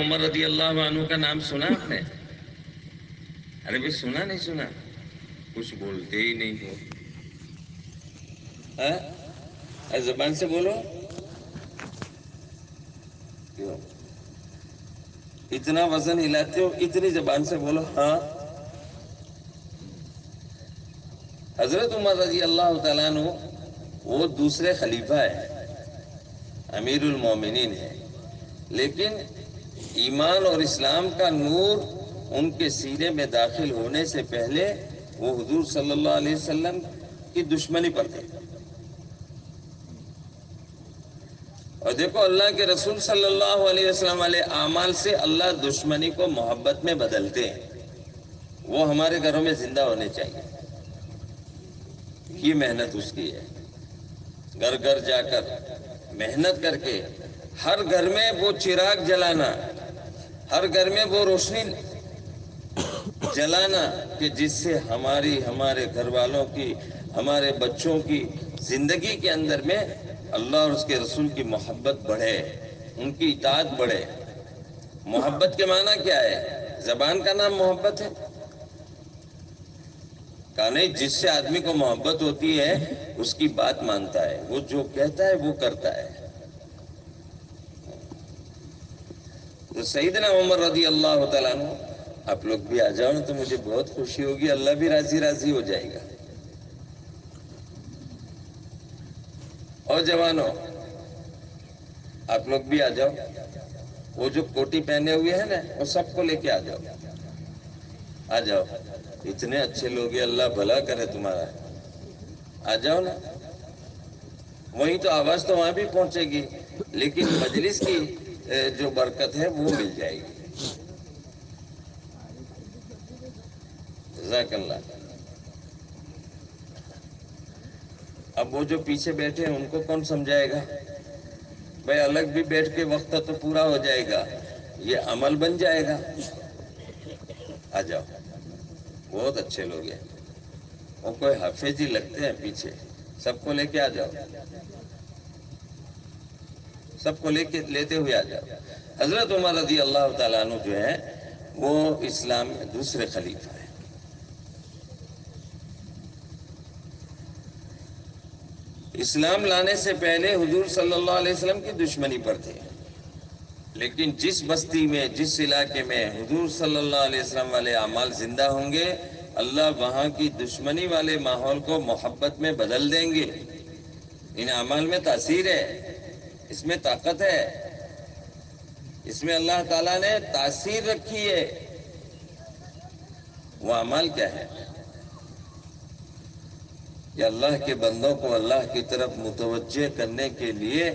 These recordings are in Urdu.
عمر رضی اللہ عنہ کا نام سنا آپ نے؟ ارے بھی سنا نہیں سنا؟ کچھ بولتے ہی نہیں ہو۔ ہاں؟ زبان سے بولو۔ کیوں؟ اتنا وزن ہلاتے ہو، اتنی زبان سے بولو۔ ہاں؟ حضرت عمر رضی اللہ تعالیٰ عنہ، وہ دوسرے خلیفہ ہے، امیر المومنین ہے۔ لیکن ایمان اور اسلام کا نور ان کے سینے میں داخل ہونے سے پہلے وہ حضور صلی اللہ علیہ وسلم کی دشمنی پر تھے۔ اور دیکھو اللہ کے رسول صلی اللہ علیہ وسلم علیہ اعمال سے اللہ دشمنی کو محبت میں بدلتے ہیں۔ وہ ہمارے گھروں میں زندہ ہونے چاہیے۔ یہ محنت اس کی ہے۔ گھر گھر جا کر محنت کر کے ہر گھر میں وہ چراغ جلانا۔ ہر گھر میں وہ روشنی جلانا کہ جس سے ہماری، ہمارے گھر والوں کی، ہمارے بچوں کی زندگی کے اندر میں اللہ اور اس کے رسول کی محبت بڑھے، ان کی اطاعت بڑھے۔ محبت کے معنی کیا ہے؟ زبان کا نام محبت ہے۔ کہا نہیں، جس سے آدمی کو محبت ہوتی ہے، اس کی بات مانتا ہے۔ وہ جو کہتا ہے، وہ کرتا ہے۔ تو سیدنا عمر رضی اللہ تعالیٰ عنہ، آپ لوگ بھی آ جاؤ نا تو مجھے بہت خوشی ہوگی، اللہ بھی راضی راضی ہو جائے گا۔ اور جوانوں آپ لوگ بھی آ جاؤ۔ وہ جو کوٹی پہنے ہوئے ہیں نا، وہ سب کو لے کے آ جاؤ۔ آ جاؤ۔ اتنے اچھے لوگ ہیں، اللہ بھلا کرے تمہارا۔ آ جاؤ نا۔ وہیں تو آواز تو وہاں بھی پہنچے گی، لیکن مجلس کی جو برکت ہے، وہ مل جائے گی۔ جزاک اللہ۔ اب وہ جو پیچھے بیٹھے ہیں، ان کو کون سمجھائے گا؟ بھائی، الگ بھی بیٹھ کے وقت تو پورا ہو جائے گا۔ یہ عمل بن جائے گا۔ آ جاؤ۔ بہت اچھے لوگ ہیں۔ وہ کوئی حافظ ہی لگتے ہیں پیچھے۔ سب کو لے کے آ جاؤ۔ سب کو لے کے لیتے ہوئے آ جاؤ حضرت عمر رضی اللہ تعالیٰ عنہ جو ہے وہ اسلام میں دوسرے خلیفہ ہیں۔ اسلام لانے سے پہلے حضور صلی اللہ علیہ وسلم کی دشمنی پر تھے۔ لیکن جس بستی میں، جس علاقے میں حضور صلی اللہ علیہ وسلم والے اعمال زندہ ہوں گے، اللہ وہاں کی دشمنی والے ماحول کو محبت میں بدل دیں گے۔ ان اعمال میں تاثیر ہے۔ اس میں طاقت ہے۔ اس میں اللہ تعالیٰ نے تاثیر رکھی ہے۔ وہ اعمال کیا ہے؟ کہ اللہ کے بندوں کو اللہ کی طرف متوجہ کرنے کے لیے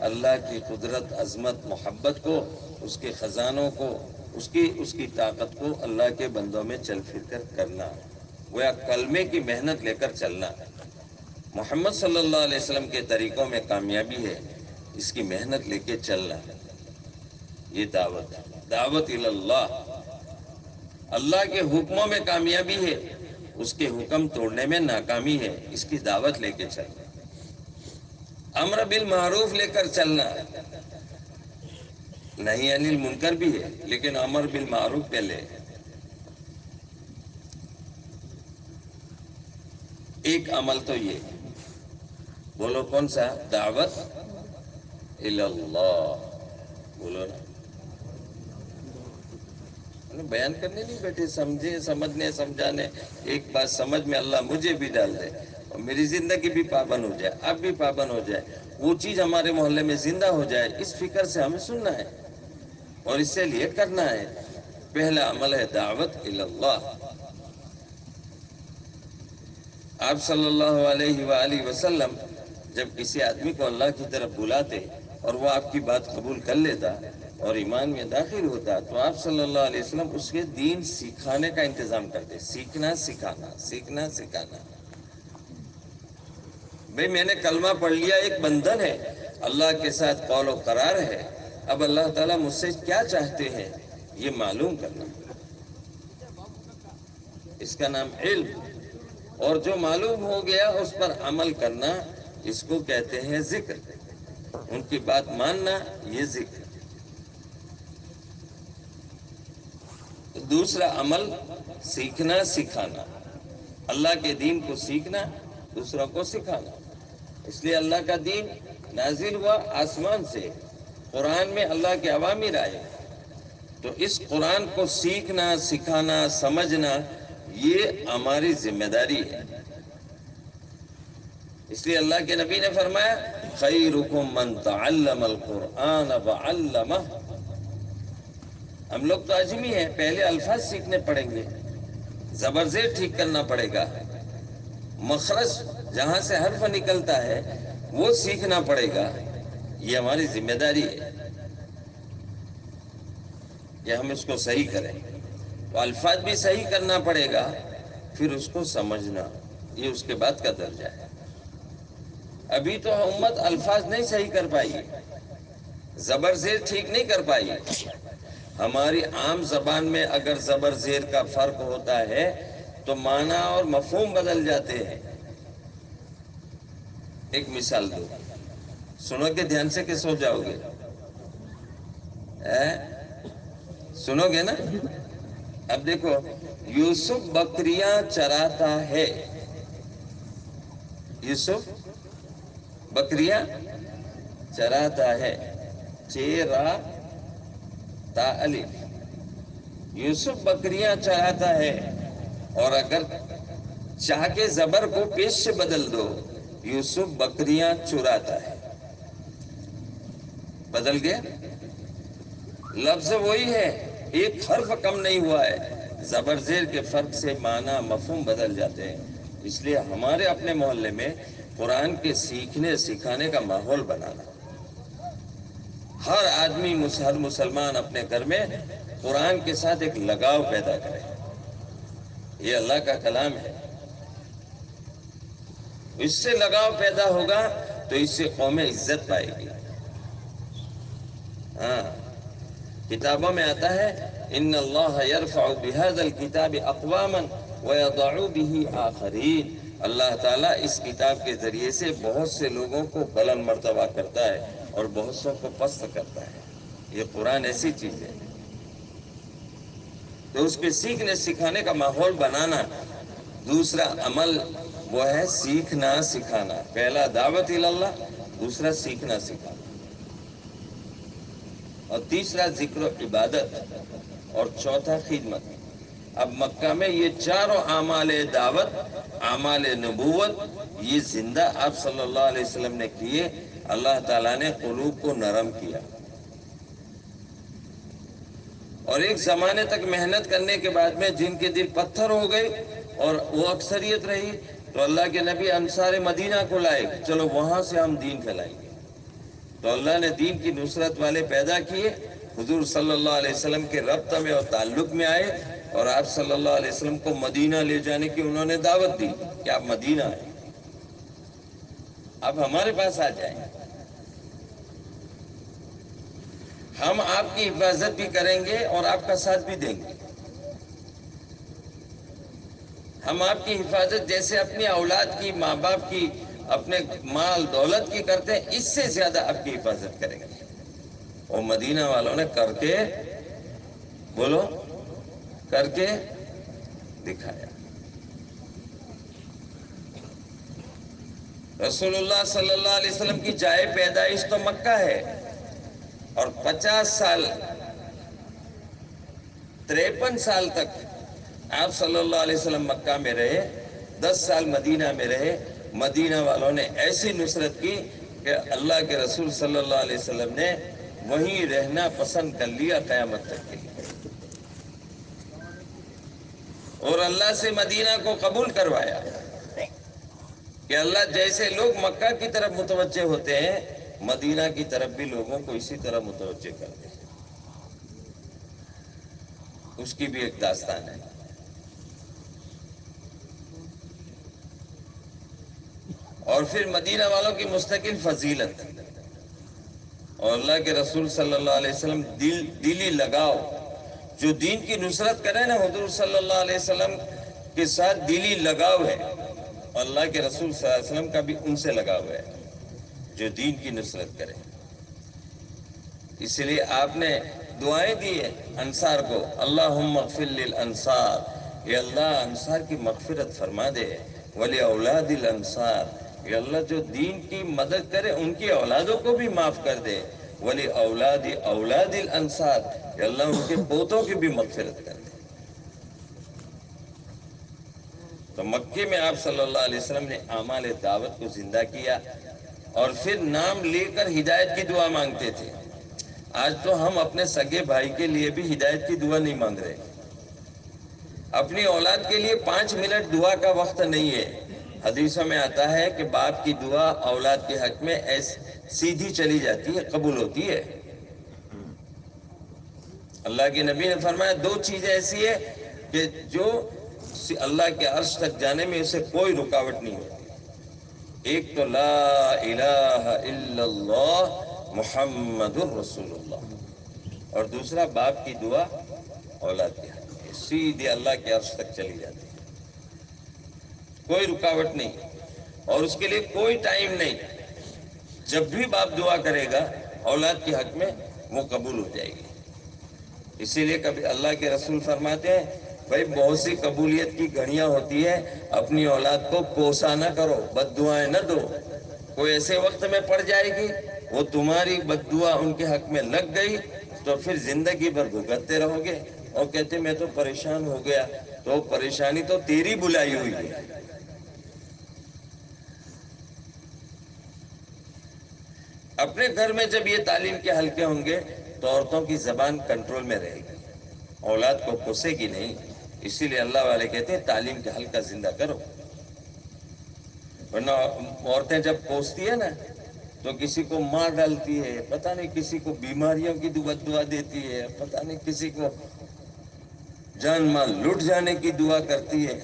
اللہ کی قدرت، عظمت، محبت کو، اس کے خزانوں کو، اس کی اس کی طاقت کو اللہ کے بندوں میں چل پھر کر کرنا گویا کلمے کی محنت لے کر چلنا۔ محمد صلی اللہ علیہ وسلم کے طریقوں میں کامیابی ہے۔ اس کی محنت لے کے چلنا یہ دعوت ہے دعوت اللہ اللہ کے حکموں میں کامیابی ہے، اس کے حکم توڑنے میں ناکامی ہے۔ اس کی دعوت لے کے چلنا امر بالمعروف لے کر چلنا۔ نہیں انل منکر بھی ہے، لیکن امر بالمعروف پہلے ایک عمل تو یہ۔ بولو کون سا؟ دعوت۔ اللہ۔ بولو نا۔ بیان کرنے نہیں بیٹھے، سمجھے، سمجھنے، سمجھانے۔ ایک بات سمجھ میں اللہ مجھے بھی ڈال دے اور میری زندگی بھی پابند ہو جائے، اب بھی پابند ہو جائے۔ وہ چیز ہمارے محلے میں زندہ ہو جائے، اس فکر سے ہمیں سننا ہے اور اس سے لیے کرنا ہے۔ پہلا عمل ہے دعوت اللہ آپ صلی اللہ علیہ وآلہ وسلم جب کسی آدمی کو اللہ کی طرف بلاتے اور وہ آپ کی بات قبول کر لیتا اور ایمان میں داخل ہوتا، تو آپ صلی اللہ علیہ وسلم اس کے دین سکھانے کا انتظام کرتے۔ سیکھنا، سکھانا سیکھنا، سکھانا۔ بھئی میں نے کلمہ پڑھ لیا، ایک بندھن ہے۔ اللہ کے ساتھ قول و قرار ہے۔ اب اللہ تعالیٰ مجھ سے کیا چاہتے ہیں؟ یہ معلوم کرنا۔ اس کا نام علم۔ اور جو معلوم ہو گیا، اس پر عمل کرنا، اس کو کہتے ہیں ذکر۔ ان کی بات ماننا یہ ذکر دوسرا عمل سیکھنا، سکھانا۔ اللہ کے دین کو سیکھنا، دوسروں کو سکھانا۔ اس لیے اللہ کا دین نازل ہوا آسمان سے۔ قرآن میں اللہ کے عوامر آئے تو اس قرآن کو سیکھنا، سکھانا، سمجھنا، یہ ہماری ذمہ داری ہے۔ اس لیے اللہ کے نبی نے فرمایا خیرکم من تعلم القرآن وعلمہ ہم لوگ تو اجمی ہیں، پہلے الفاظ سیکھنے پڑیں گے، زبر زیر ٹھیک کرنا پڑے گا۔ مخرج جہاں سے حرف نکلتا ہے، وہ سیکھنا پڑے گا۔ یہ ہماری ذمہ داری ہے۔ کہ ہم اس کو صحیح کریں۔ تو الفاظ بھی صحیح کرنا پڑے گا، پھر اس کو سمجھنا، یہ اس کے بعد کا درجہ ہے۔ ابھی تو امت الفاظ نہیں صحیح کر پائی، زبر زیر ٹھیک نہیں کر پائی۔ ہماری عام زبان میں اگر زبر زیر کا فرق ہوتا ہے، تو معنی اور مفہوم بدل جاتے ہیں۔ ایک مثال دو۔ سنو گے دھیان سے کہ سو جاؤ گے؟ سنو گے نا؟ اب دیکھو، یوسف بکریاں چراتا ہے۔ یوسف؟ بکریاں چراتا ہے۔ چیرا تا الف۔ یوسف بکریاں چراتا ہے۔ اور اگر چاہ کے زبر کو پیش سے بدل دو، یوسف بکریاں چراتا ہے۔ بدل گیا۔ لفظ وہی ہے، ایک حرف کم نہیں ہوا ہے۔ زبر زیر کے فرق سے معنی مفہوم بدل جاتے ہیں۔ اس لیے ہمارے اپنے محلے میں قرآن کے سیکھنے، سکھانے کا ماحول بنانا۔ ہر آدمی ہر مسلمان اپنے گھر میں قرآن کے ساتھ ایک لگاؤ پیدا کرے۔ یہ اللہ کا کلام ہے۔ اس سے لگاؤ پیدا ہوگا تو اس سے قوم عزت پائے گی۔ ہاں کتابوں میں آتا ہے، ان اللہ يرفع بهذا الكتاب اقواما ويضع به آخرین اللہ تعالیٰ اس کتاب کے ذریعے سے بہت سے لوگوں کو بلند مرتبہ کرتا ہے اور بہت سو کو پست کرتا ہے۔ یہ قرآن ایسی چیز ہے۔ تو اس کے سیکھنے، سکھانے کا ماحول بنانا، دوسرا عمل وہ ہے سیکھنا، سکھانا۔ پہلا دعوت اللہ دوسرا سیکھنا، سکھانا۔ اور تیسرا ذکر و عبادت۔ اور چوتھا خدمت۔ اب مکہ میں یہ چاروں اعمال دعوت، اعمال نبوت، یہ زندہ آپ صلی اللہ علیہ وسلم نے کیے، اللہ تعالیٰ نے قلوب کو نرم کیا۔ اور ایک زمانے تک محنت کرنے کے بعد میں جن کے دل پتھر ہو گئے اور وہ اکثریت رہی، تو اللہ کے نبی انصار مدینہ کو لائے، چلو وہاں سے ہم دین پھیلائیں گے۔ تو اللہ نے دین کی نصرت والے پیدا کیے، حضور صلی اللہ علیہ وسلم کے ربط میں اور تعلق میں آئے اور آپ صلی اللہ علیہ وسلم کو مدینہ لے جانے کی انہوں نے دعوت دی کہ آپ مدینہ آئے اب ہمارے پاس آ جائیں۔ ہم آپ کی حفاظت بھی کریں گے اور آپ کا ساتھ بھی دیں گے۔ ہم آپ کی حفاظت جیسے اپنی اولاد کی، ماں باپ کی، اپنے مال، دولت کی کرتے ہیں، اس سے زیادہ آپ کی حفاظت کریں گے۔ اور مدینہ والوں نے کر کے بولو کر کے دکھایا۔ رسول اللہ صلی اللہ علیہ وسلم کی جائے پیدائش تو مکہ ہے اور پچاس سال، تریپن سال تک آپ صلی اللہ علیہ وسلم مکہ میں رہے، دس سال مدینہ میں رہے، مدینہ والوں نے ایسی نصرت کی کہ اللہ کے رسول صلی اللہ علیہ وسلم نے وہیں رہنا پسند کر لیا قیامت تک کے لیے۔ اور اللہ سے مدینہ کو قبول کروایا۔ کہ اللہ جیسے لوگ مکہ کی طرف متوجہ ہوتے ہیں، مدینہ کی طرف بھی لوگوں کو اسی طرح متوجہ کرتے ہیں۔ اس کی بھی ایک داستان ہے۔ اور پھر مدینہ والوں کی مستقل فضیلت۔ اور اللہ کے رسول صلی اللہ علیہ وسلم، دل، دلی لگاؤ۔ جو دین کی نصرت کرے نا حضور صلی اللہ علیہ وسلم کے ساتھ دلی لگاؤ ہے، اللہ کے رسول صلی اللہ علیہ وسلم کا بھی ان سے لگاؤ ہے جو دین کی نصرت کرے۔ اس لیے آپ نے دعائیں دی ہیں انصار کو اللہ مغفر للانصار یہ اللہ انصار کی مغفرت فرما دے ولی اولاد الانصار یہ اللہ جو دین کی مدد کرے ان کی اولادوں کو بھی معاف کر دے۔ ولی اولاد اولاد الانصار، یہ اللہ ان کے پوتوں کی بھی مغفرت کر دے تو مکے میں آپ صلی اللہ علیہ وسلم نے اعمال دعوت کو زندہ کیا اور پھر نام لے کر ہدایت کی دعا مانگتے تھے۔ آج تو ہم اپنے سگے بھائی کے لیے بھی ہدایت کی دعا نہیں مانگ رہے۔ اپنی اولاد کے لیے پانچ منٹ دعا کا وقت نہیں ہے۔ حدیثوں میں آتا ہے کہ باپ کی دعا اولاد کے حق میں سیدھی چلی جاتی ہے، قبول ہوتی ہے۔ اللہ کے نبی نے فرمایا، دو چیزیں ایسی ہے کہ جو اللہ کے عرش تک جانے میں اسے کوئی رکاوٹ نہیں ہوتی۔ ایک تو لا الہ الا اللہ محمد الرسول اللہ۔ اور دوسرا، باپ کی دعا اولاد کے حق میں سیدھے اللہ کے عرش تک چلی جاتی۔ ہے کوئی رکاوٹ نہیں اور اس کے لیے کوئی ٹائم نہیں۔ جب بھی باپ دعا کرے گا، اولاد کے حق میں وہ قبول ہو جائے گی۔ اسی لیے کبھی اللہ کے رسول فرماتے ہیں، بھائی بہت سی قبولیت کی گھڑیاں ہوتی ہے اپنی اولاد کو کوسا نہ کرو، بد دعائیں نہ دو۔ کوئی ایسے وقت میں پڑ جائے گی، وہ تمہاری بد دعا ان کے حق میں لگ گئی، تو پھر زندگی بھر بھگتتے رہو گے۔ اور کہتے میں تو پریشان ہو گیا، تو پریشانی تو تیری بلائی ہوئی ہے۔ اپنے گھر میں جب یہ تعلیم کے حلقے ہوں گے تو عورتوں کی زبان کنٹرول میں رہے گی۔ اولاد کو کوسے گی نہیں، اسی لیے اللہ والے کہتے ہیں تعلیم کے حلقہ زندہ کرو۔ ورنہ عورتیں جب کوستی ہے نا، تو کسی کو مار ڈالتی ہے، پتہ نہیں کسی کو بیماریوں کی دعا دعا دیتی ہے، پتہ نہیں کسی کو جان مال لٹ جانے کی دعا کرتی ہے۔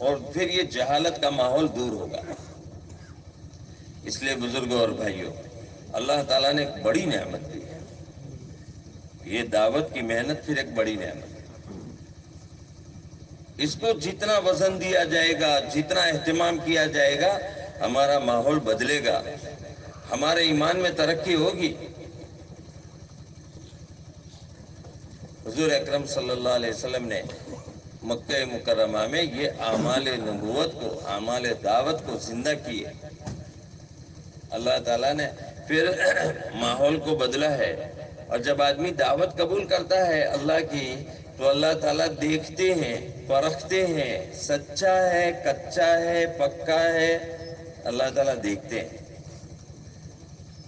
اور پھر یہ جہالت کا ماحول دور ہوگا۔ اس لیے بزرگوں اور بھائیوں، اللہ تعالیٰ نے ایک بڑی نعمت دی ہے۔ یہ دعوت کی محنت پھر ایک بڑی نعمت۔ ہے اس کو جتنا وزن دیا جائے گا، جتنا اہتمام کیا جائے گا، ہمارا ماحول بدلے گا۔ ہمارے ایمان میں ترقی ہوگی۔ حضور اکرم صلی اللہ علیہ وسلم نے مکہ مکرمہ میں یہ اعمال نبوت کو، اعمال دعوت کو زندہ کیے۔ اللہ تعالیٰ نے پھر ماحول کو بدلا ہے۔ اور جب آدمی دعوت قبول کرتا ہے اللہ کی، تو اللہ تعالیٰ دیکھتے ہیں، پرکھتے ہیں۔ سچا ہے، کچا ہے، پکا ہے، اللہ تعالیٰ دیکھتے ہیں۔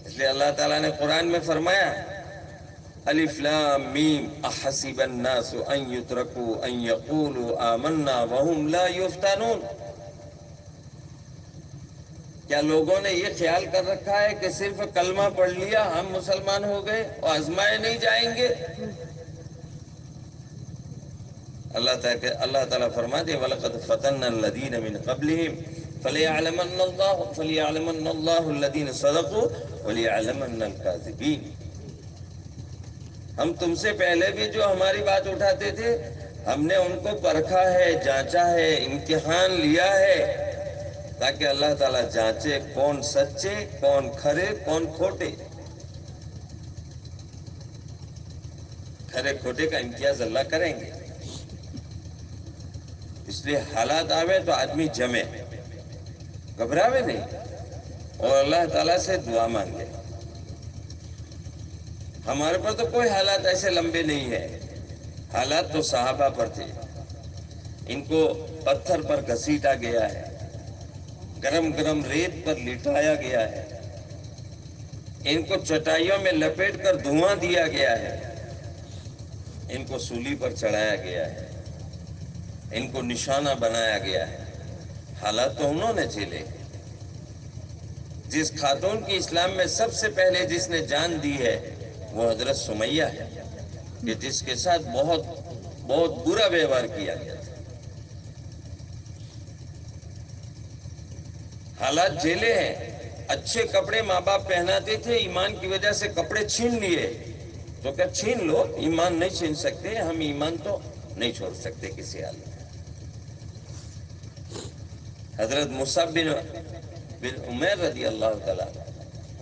اس لیے اللہ تعالیٰ نے قرآن میں فرمایا الف لام میم، احسب الناس ان يتركوا ان يقولوا آمنا وهم لا يفتنون کیا لوگوں نے یہ خیال کر رکھا ہے کہ صرف کلمہ پڑھ لیا ہم مسلمان ہو گئے اور آزمائے نہیں جائیں گے؟ اللہ تعالیٰ اللہ تعالیٰ فرما دے وَلَقَدْ فَتَنَّ الَّذِينَ مِنْ قَبْلِهِمْ فَلِيَعْلَمَنَّ اللَّهُ فَلِيَعْلَمَنَّ اللَّهُ الَّذِينَ صَدَقُوا وَلِيَعْلَمَنَّ الْكَاذِبِينَ۔ ہم تم سے پہلے بھی جو ہماری بات اٹھاتے تھے، ہم نے ان کو پرکھا ہے، جانچا ہے، امتحان لیا ہے۔ تاکہ اللہ تعالیٰ جانچے کون سچے، کون کھرے، کون کھوٹے۔ کھرے کھوٹے کا امتیاز اللہ کریں گے۔ اس لیے حالات آوے تو آدمی جمے۔ گھبراوے نہیں۔ اور اللہ تعالیٰ سے دعا مانگے۔ ہمارے پر تو کوئی حالات ایسے لمبے نہیں ہیں۔ حالات تو صحابہ پر تھے۔ ان کو پتھر پر گھسیٹا گیا ہے۔ گرم گرم ریت پر لٹایا گیا ہے۔ ان کو چٹائیوں میں لپیٹ کر دھواں دیا گیا ہے۔ ان کو سولی پر چڑھایا گیا ہے۔ ان کو نشانہ بنایا گیا ہے۔ حالات تو انہوں نے جھیلے۔ جس خاتون کی اسلام میں سب سے پہلے جس نے جان دی ہے وہ حضرت سمیہ ہے، کہ جس کے ساتھ بہت بہت برا ویوہار کیا گیا تھا۔ حالات جیلے ہیں، اچھے کپڑے ماں باپ پہناتے تھے، ایمان کی وجہ سے کپڑے چھین لیے۔ تو کیا چھین لو؟ ایمان نہیں چھین سکتے، ہم ایمان تو نہیں چھوڑ سکتے کسی حال میں۔ حضرت مصعب بن بن عمیر رضی اللہ تعالیٰ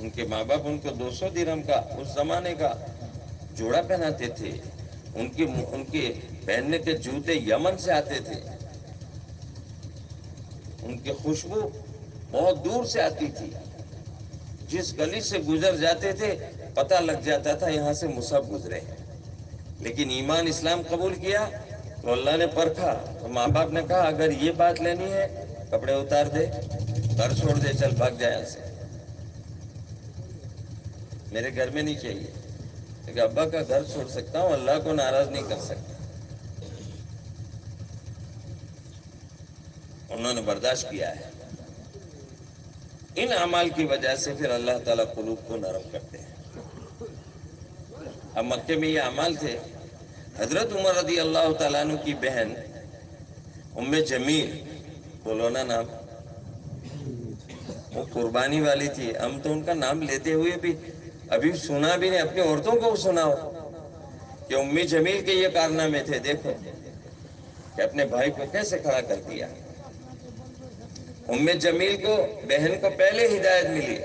ان کے ماں باپ ان کو دو سو درم کا اس زمانے کا جوڑا پہناتے تھے۔ ان کی ان کے پہننے کے جوتے یمن سے آتے تھے۔ ان کی خوشبو بہت دور سے آتی تھی۔ جس گلی سے گزر جاتے تھے، پتہ لگ جاتا تھا یہاں سے مصحف گزرے ہیں۔ لیکن ایمان اسلام قبول کیا تو اللہ نے پرکھا۔ تو ماں باپ نے کہا، اگر یہ بات لینی ہے، کپڑے اتار دے، گھر چھوڑ دے، چل بھاگ جائے سے۔ میرے گھر میں نہیں چاہیے لیکن ابا کا گھر چھوڑ سکتا ہوں، اللہ کو ناراض نہیں کر سکتا۔ انہوں نے برداشت کیا ہے۔ ان اعمال کی وجہ سے پھر اللہ تعالیٰ قلوب کو نرم کرتے ہیں۔ اب مکے میں یہ اعمال تھے۔ حضرت عمر رضی اللہ تعالیٰ عنہ کی بہن، ام جمیل، بولو نا نام۔ وہ قربانی والی تھی۔ ہم تو ان کا نام لیتے ہوئے بھی ابھی سنا بھی نہیں، اپنی عورتوں کو سنا ہو کہ امی جمیل کے یہ کارنامے تھے، دیکھو کہ اپنے بھائی کو کیسے کھڑا کر دیا۔ ام جمیل کو بہن کو پہلے ہدایت ملی،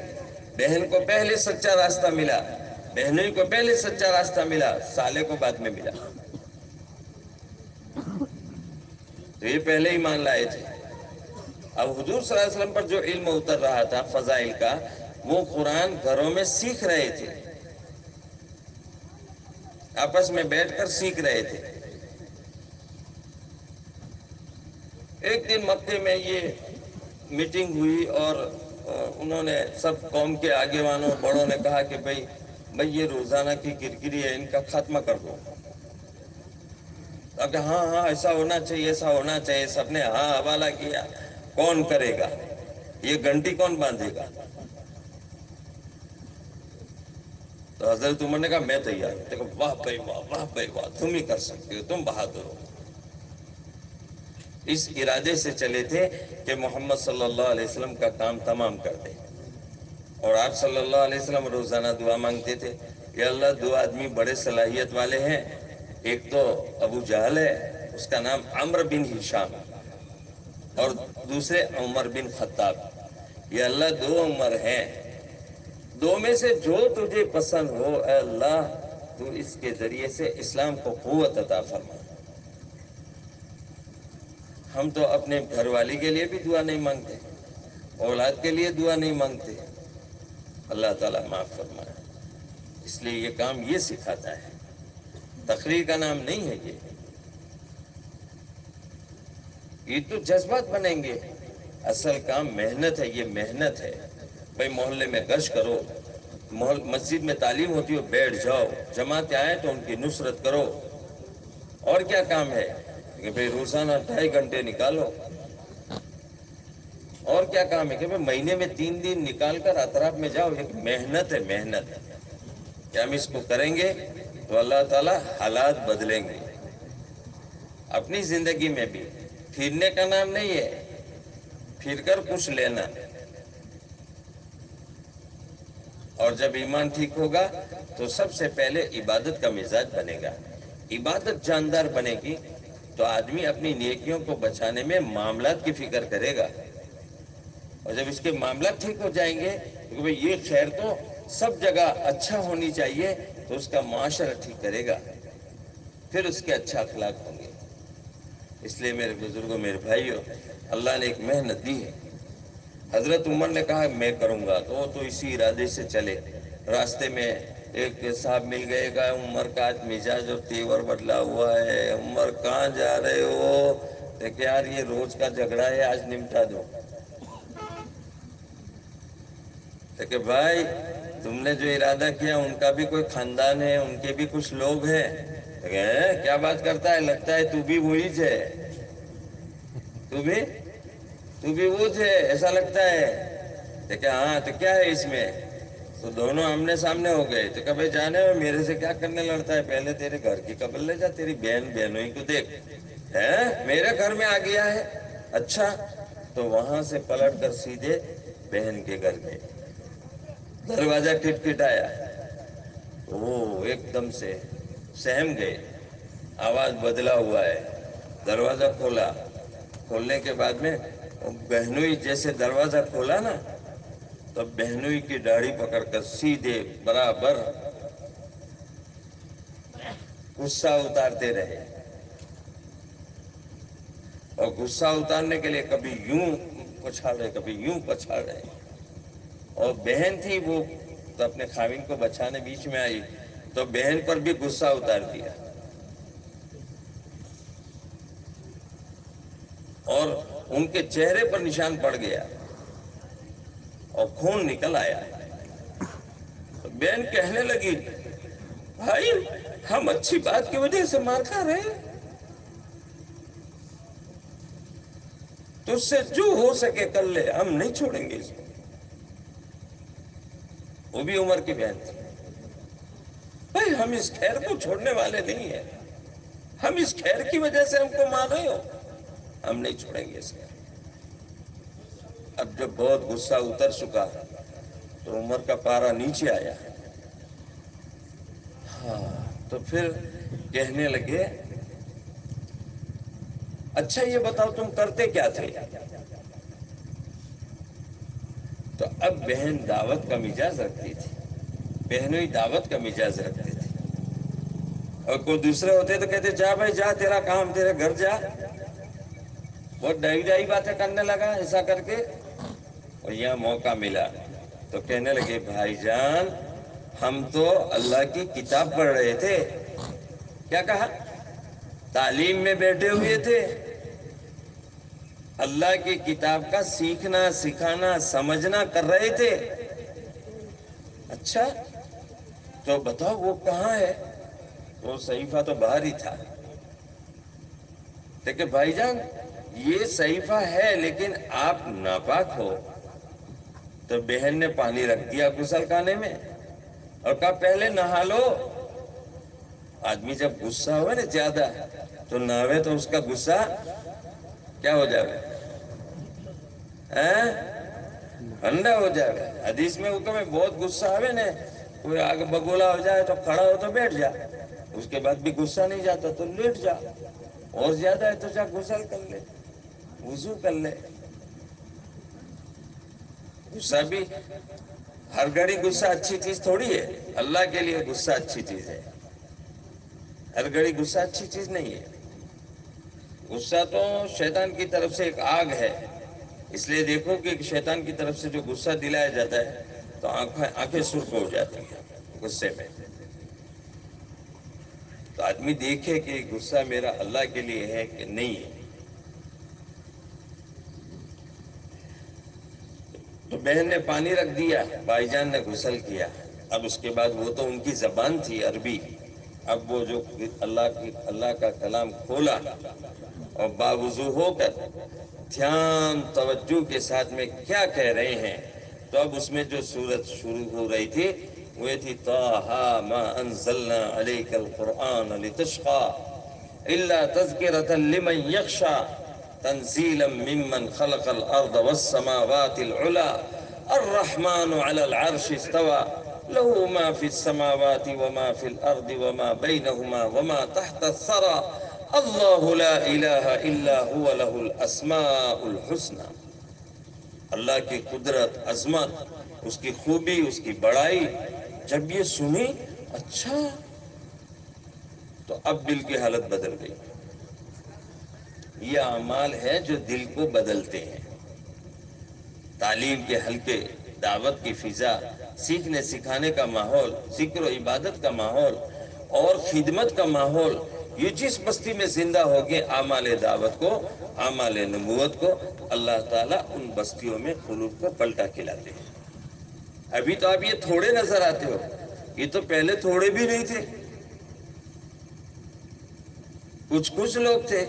بہن کو پہلے سچا راستہ ملا بہنوں کو پہلے سچا راستہ ملا، سالے کو بعد میں ملا۔ تو یہ پہلے ہی مان لائے تھے۔ اب حضور صلی اللہ علیہ وسلم پر جو علم اتر رہا تھا، فضائل کا وہ قرآن گھروں میں سیکھ رہے تھے۔ آپس میں بیٹھ کر سیکھ رہے تھے۔ ایک دن مکے میں یہ میٹنگ ہوئی اور انہوں نے سب قوم کے آگے وانوں بڑوں نے کہا کہ بھائی بھائی یہ روزانہ کی کرکری ہے، ان کا خاتمہ کر دو۔ کہ ہاں ہاں ایسا ہونا چاہیے، ایسا ہونا چاہیے۔ سب نے ہاں حوالہ کیا۔ کون کرے گا؟ یہ گھنٹی کون باندھے گا؟ تو حضرت عمر نے کہا، میں تیار ہوں۔ دیکھو واہ بھائی واہ واہ بھائی واہ، تم ہی کر سکتے ہو، تم بہادر ہو۔ اس ارادے سے چلے تھے کہ محمد صلی اللہ علیہ وسلم کا کام تمام کر دے اور آپ صلی اللہ علیہ وسلم روزانہ دعا مانگتے تھے۔ یا اللہ، دو آدمی بڑے صلاحیت والے ہیں۔ ایک تو ابو جہل ہے، اس کا نام عمر بن ہشام اور دوسرے عمر بن خطاب۔ یہ اللہ، دو عمر ہیں۔ دو میں سے جو تجھے پسند ہو، اے اللہ، تو اس کے ذریعے سے اسلام کو قوت عطا فرما۔ ہم تو اپنے گھر والی کے لیے بھی دعا نہیں مانگتے، اولاد کے لیے دعا نہیں مانگتے۔ اللہ تعالیٰ معاف فرمائے۔ اس لیے یہ کام یہ سکھاتا ہے۔ تقریر کا نام نہیں ہے یہ۔ یہ تو جذبات بنیں گے۔ اصل کام محنت ہے، یہ محنت ہے۔ بھائی محلے میں گش کرو، محل مسجد میں تعلیم ہوتی ہو، بیٹھ جاؤ جماعت آئے تو ان کی نصرت کرو۔ اور کیا کام ہے؟ کہ بھائی روزانہ ڈھائی گھنٹے نکالو۔ اور کیا کام ہے کہ بھائی مہینے میں تین دن نکال کر اطراف میں جاؤ، ایک محنت ہے، محنت۔ کہ ہم اس کو کریں گے تو اللہ تعالیٰ حالات بدلیں گے۔ اپنی زندگی میں بھی۔ پھرنے کا نام نہیں ہے۔ پھر کر کچھ لینا۔ اور جب ایمان ٹھیک ہوگا تو سب سے پہلے عبادت کا مزاج بنے گا۔ عبادت جاندار بنے گی تو آدمی اپنی نیکیوں کو بچانے میں معاملات کی فکر کرے گا۔ اور جب اس کے معاملات ٹھیک ہو جائیں گے کہ بھئی یہ خیر تو سب جگہ اچھا ہونی چاہیے، تو اس کا معاشرہ ٹھیک کرے گا۔ پھر اس کے اچھا اخلاق ہوں گے۔ اس لیے میرے بزرگوں، میرے بھائیوں، اللہ نے ایک محنت دی ہے۔ حضرت عمر نے کہا، میں کروں گا تو وہ تو اسی ارادے سے چلے۔ راستے میں ایک صاحب مل گئے گا عمر کا آج مزاج اور تیور بدلا ہوا ہے۔ عمر، کہاں جا رہے ہو؟ کہ یار، یہ روز کا جھگڑا ہے، آج نمٹا دو۔ کہ بھائی، تم نے جو ارادہ کیا، ان کا بھی کوئی خاندان ہے، ان کے بھی کچھ لوگ ہیں۔ کیا بات کرتا ہے؟ لگتا ہے تو بھی وہی تھے تو بھی؟ تو بھی وہ تھے، ایسا لگتا ہے۔ کہ ہاں تو کیا ہے اس میں؟ تو دونوں آمنے سامنے ہو گئے۔ تو کبھی جانے میرے سے کیا کرنے لڑتا ہے؟ پہلے تیرے گھر کی قبر لے جا، تیری بہن، بہنوں ہی کو دیکھ۔ میرے گھر میں آ گیا ہے۔ اچھا۔ تو وہاں سے پلٹ کر سیدھے بہن کے گھر گئے دروازہ ٹٹ ٹٹ آیا۔ او ایک دم سے سہم گئے۔ آواز بدلا ہوا ہے۔ دروازہ کھولا۔ کھولنے کے بعد میں بہنوئی جیسے دروازہ کھولا نا تو بہنوئی کی داڑھی پکڑ کر سیدھے برابر غصہ اتارتے رہے۔ اور غصہ اتارنے کے لیے کبھی یوں پچھاڑ رہے کبھی یوں پچھاڑ رہے اور بہن تھی وہ، تو اپنے خاوین کو بچانے بیچ میں آئی، تو بہن پر بھی غصہ اتار دیا۔ اور ان کے چہرے پر نشان پڑ گیا اور خون نکل آیا۔ بہن کہنے لگی، بھائی، ہم اچھی بات کی وجہ سے مار کھا رہے ہیں۔ تو اس سے جو ہو سکے کر لے، ہم نہیں چھوڑیں گے اس کو۔ وہ بھی عمر کی بہن تھی۔ بھائی، ہم اس خیر کو چھوڑنے والے نہیں ہیں۔ ہم اس خیر کی وجہ سے ہم کو مار رہے ہو۔ ہم نہیں چھوڑیں گے اس خیر اب جب بہت غصہ اتر چکا تو عمر کا پارا نیچے آیا۔ ہاں تو پھر کہنے لگے اچھا یہ بتاؤ تم کرتے کیا تھے؟ تو اب بہن دعوت کا مجاز رکھتی تھی۔ بہنوں ہی دعوت کا مجاز رکھتی تھی۔ اور کوئی دوسرے ہوتے تو کہتے، جا بھائی، جا، تیرا کام، تیرے گھر جا۔ بہت ڈائی ڈائی باتیں کرنے لگا ایسا کر کے اور یہاں موقع ملا۔ تو کہنے لگے، بھائی جان، ہم تو اللہ کی کتاب پڑھ رہے تھے۔ کیا کہا؟ تعلیم میں بیٹھے ہوئے تھے۔ اللہ کی کتاب کا سیکھنا، سکھانا، سمجھنا کر رہے تھے۔ اچھا تو بتاؤ وہ کہاں ہے؟ وہ صحیفہ تو باہر ہی تھا۔ دیکھیں بھائی جان یہ صحیفہ ہے لیکن آپ ناپاک ہو۔ تو بہن نے پانی رکھ دیا غسل خانے میں۔ اور کہا، پہلے نہا لو۔ آدمی جب غصہ ہوا نا زیادہ، تو نہوے تو اس کا غصہ کیا ہو جائے؟ ہاں؟ ٹھنڈا ہو جائے۔ حدیث میں حکم ہے، بہت غصہ آوے نا، کوئی آگے بگولا ہو جائے تو کھڑا ہو تو بیٹھ جا۔ اس کے بعد بھی غصہ نہیں جاتا تو لیٹ جا۔ اور زیادہ ہے تو جا غسل کر لے۔ وضو کر لے۔ غصہ بھی ہر گھڑی غصہ اچھی چیز تھوڑی ہے۔ اللہ کے لیے غصہ اچھی چیز ہے۔ ہر گھڑی غصہ اچھی چیز نہیں ہے۔ غصہ تو شیطان کی طرف سے ایک آگ ہے۔ اس لیے دیکھو کہ شیطان کی طرف سے جو غصہ دلایا جاتا ہے تو آنکھیں آنکھیں سرخ ہو جاتی ہیں غصے میں۔ تو آدمی دیکھے کہ غصہ میرا اللہ کے لیے ہے کہ نہیں ہے۔ بہن نے پانی رکھ دیا، بھائی جان نے غسل کیا۔ اب اس کے بعد وہ تو ان کی زبان تھی عربی۔ اب وہ جو اللہ کی، اللہ کا کلام کھولا اور باوضو ہو کر دھیان، توجہ کے ساتھ میں کیا کہہ رہے ہیں؟ تو اب اس میں جو صورت شروع ہو رہی تھی، وہ تھی طه ما انزلنا عليك القرآن لتشقى الا تذكرة لمن يخشى تنزيلا ممن خلق الارض والسماوات العلى الرحمن على العرش استوى. له ما في السماوات وما في الارض وما بينهما وما تحت الثرى. الله لا اله الا هو له الاسماء الحسنى. اللہ کی قدرت، عظمت، اس کی خوبی، اس کی بڑائی، جب یہ سنی اچھا تو اب دل کی حالت بدل گئی۔ یہ اعمال ہے جو دل کو بدلتے ہیں۔ تعلیم کے حلقے، دعوت کی فضا، سیکھنے سکھانے کا ماحول، ذکر و عبادت کا ماحول اور خدمت کا ماحول، یہ جس بستی میں زندہ ہوگی اعمال دعوت کو، اعمال نبوت کو، اللہ تعالیٰ ان بستیوں میں قلوب کو پلٹا کھلاتے ہیں۔ ابھی تو آپ یہ تھوڑے نظر آتے ہو، یہ تو پہلے تھوڑے بھی نہیں تھے۔ کچھ کچھ لوگ تھے،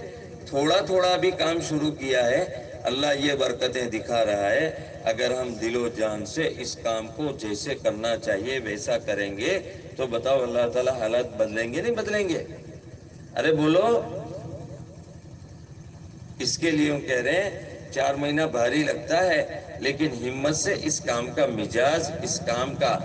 تھوڑا تھوڑا بھی کام شروع کیا ہے اللہ یہ برکتیں دکھا رہا ہے، اگر ہم دل و جان سے اس کام کو جیسے کرنا چاہیے، ویسا کریں گے، تو بتاؤ اللہ تعالیٰ حالات بدلیں گے، نہیں بدلیں گے؟ ارے بولو، اس کے لیے ہم کہہ رہے ہیں، چار مہینہ بھاری لگتا ہے، لیکن ہمت سے اس کام کا مزاج، اس کام کا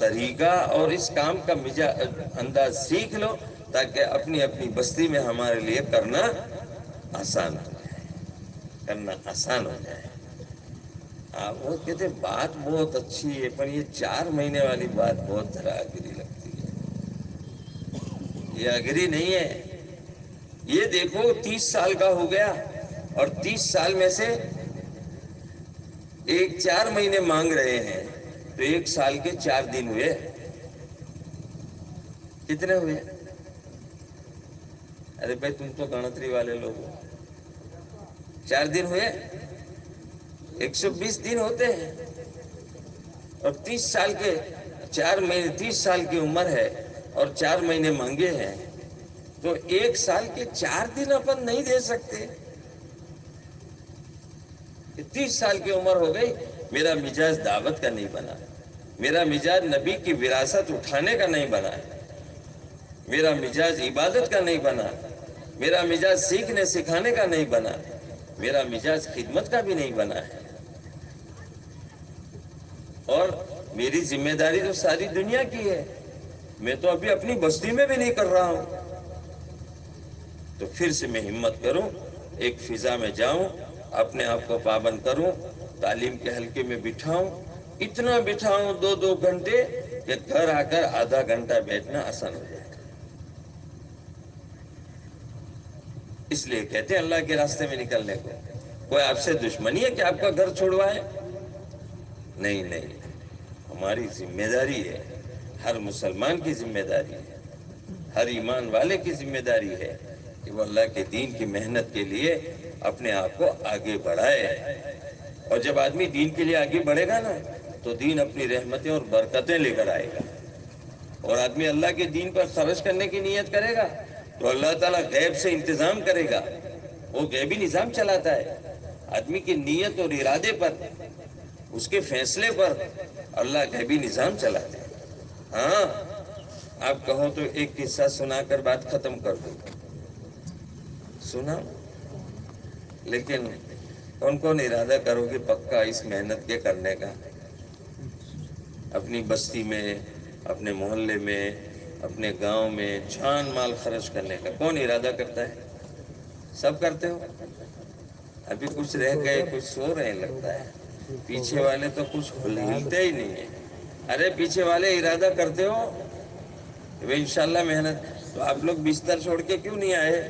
طریقہ اور اس کام کا مزاج انداز سیکھ لو، تاکہ اپنی اپنی بستی میں ہمارے لیے کرنا آسان ہو۔ کرنا آسان ہو جائے۔ آپ وہ کہتے بات بہت اچھی ہے، پر یہ چار مہینے والی بات بہت ذرا اگری لگتی ہے۔ یہ اگری نہیں ہے۔ یہ دیکھو، تیس سال کا ہو گیا اور تیس سال میں سے ایک چار مہینے مانگ رہے ہیں، تو ایک سال کے چار دن ہوئے۔ کتنے ہوئے؟ ارے بھائی، تم تو گنتری والے لوگ ہو۔ چار دن ہوئے، ایک سو بیس دن ہوتے ہیں۔ اور تیس سال کے، چار مہینے، تیس سال کی عمر ہے اور چار مہینے مانگے ہیں۔ تو ایک سال کے چار دن اپن نہیں دے سکتے۔ تیس سال کی عمر ہو گئی، میرا مزاج دعوت کا نہیں بنا۔ میرا مزاج نبی کی وراثت اٹھانے کا نہیں بنا۔ میرا مزاج عبادت کا نہیں بنا۔ میرا مزاج سیکھنے، سکھانے کا نہیں بنا۔ میرا مزاج خدمت کا بھی نہیں بنا ہے۔ اور میری ذمہ داری تو ساری دنیا کی ہے۔ میں تو ابھی اپنی بستی میں بھی نہیں کر رہا ہوں۔ تو پھر سے میں ہمت کروں، ایک فضا میں جاؤں، اپنے آپ کو پابند کروں، تعلیم کے حلقے میں بٹھاؤں۔ اتنا بٹھاؤں دو دو گھنٹے کہ گھر آ کر آدھا گھنٹہ بیٹھنا آسان ہو جائے۔ اس لیے کہتے ہیں اللہ کے راستے میں نکلنے کو۔ کوئی آپ سے دشمنی ہے کہ آپ کا گھر چھوڑوائے؟ نہیں نہیں۔ ہماری ذمہ داری ہے، ہر مسلمان کی ذمہ داری ہے، ہر ایمان والے کی ذمہ داری ہے کہ وہ اللہ کے دین کی محنت کے لیے اپنے آپ کو آگے بڑھائے۔ اور جب آدمی دین کے لیے آگے بڑھے گا نا، تو دین اپنی رحمتیں اور برکتیں لے کر آئے گا۔ اور آدمی اللہ کے دین پر خرچ کرنے کی نیت کرے گا۔ تو اللہ تعالیٰ غیب سے انتظام کرے گا۔ وہ غیبی نظام چلاتا ہے۔ آدمی کی نیت اور ارادے پر، اس کے فیصلے پر اللہ غیبی نظام چلاتے ہیں ہاں آپ کہو تو ایک قصہ سنا کر بات ختم کر دو سنا لیکن کون کون ارادہ کرو گے پکا اس محنت کے کرنے کا؟ اپنی بستی میں، اپنے محلے میں اپنے گاؤں میں جان مال خرچ کرنے کا کون ارادہ کرتا ہے؟ سب کرتے ہو؟ ابھی کچھ رہ گئے، کچھ سو رہے لگتا ہے۔ پیچھے والے تو کچھ ہلتے ہی نہیں ہے ارے، پیچھے والے ارادہ کرتے ہو؟ انشاءاللہ محنت، تو آپ لوگ بستر چھوڑ کے کیوں نہیں آئے؟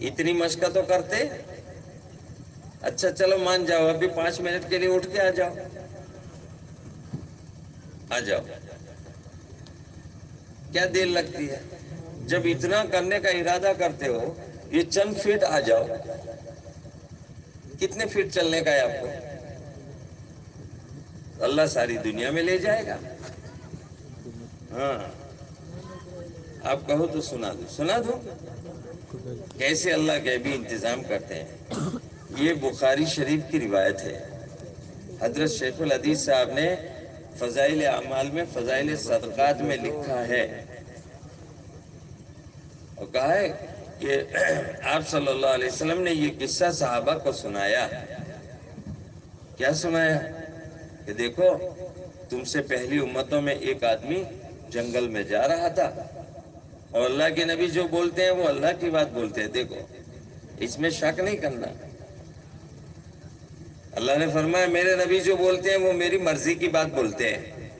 اتنی مشق تو کرتے؟ اچھا چلو مان جاؤ، ابھی پانچ منٹ کے لیے اٹھ کے آ جاؤ۔ آ جاؤ۔ کیا دیر لگتی ہے؟ جب اتنا کرنے کا ارادہ کرتے ہو، یہ چند فٹ آ جاؤ۔ کتنے فٹ چلنے کا ہے آپ کو؟ اللہ ساری دنیا میں لے جائے گا۔ ہاں۔ آپ کہو تو سنا دو۔ سنا دو۔ کیسے اللہ کے بھی انتظام کرتے ہیں؟ یہ بخاری شریف کی روایت ہے۔ حضرت شیخ العدیث صاحب نے فضائل اعمال میں فضائل صدقات میں لکھا ہے۔ اور کہا ہے کہ آپ صلی اللہ علیہ وسلم نے یہ قصہ صحابہ کو سنایا۔ کیا سنایا؟ کہ دیکھو، تم سے پہلی امتوں میں ایک آدمی جنگل میں جا رہا تھا۔ اور اللہ کے نبی جو بولتے ہیں وہ اللہ کی بات بولتے ہیں۔ دیکھو، اس میں شک نہیں کرنا۔ اللہ نے فرمایا، میرے نبی جو بولتے ہیں، وہ میری مرضی کی بات بولتے ہیں۔